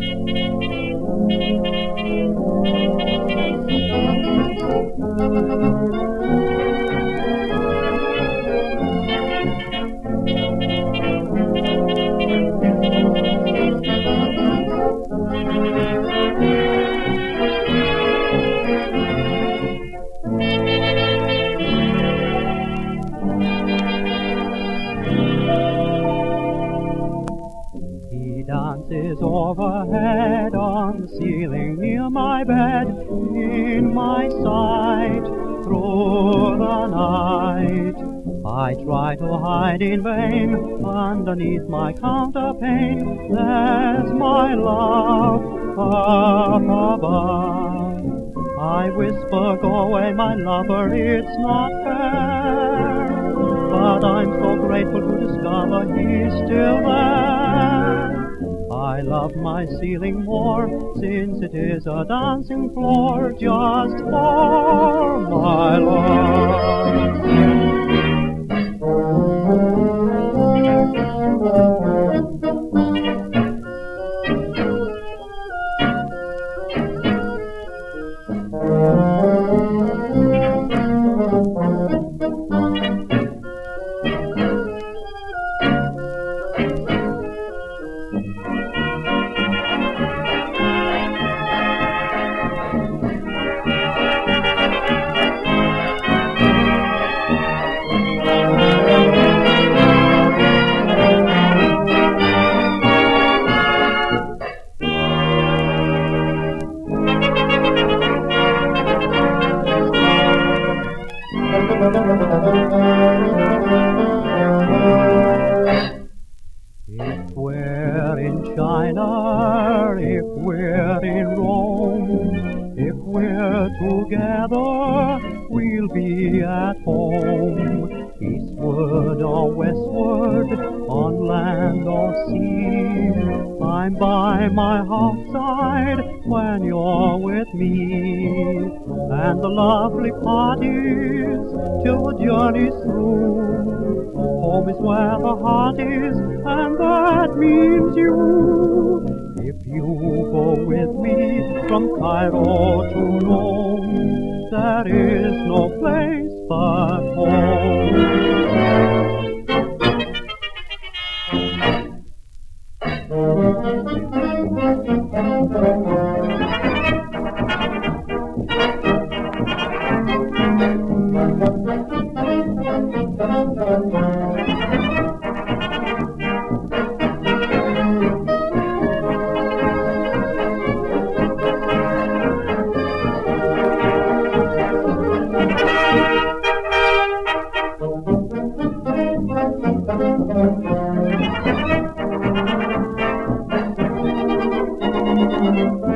Thank you. Dances overhead on the ceiling near my bed, in my sight through the night. I try to hide in vain underneath my counterpane. There's my love up above. I whisper, go away, my lover, it's not fair. But I'm so grateful to discover he's still there. I love my ceiling more since it is a dancing floor just for Rome, if we're together, we'll be at home. Eastward or westward, on land or sea, I'm by my heart's side when you're with me. And the lovely parties till the journey's through. Home is where the heart is, and that means you. You go with me from Cairo to Rome, there is no place but home. thank you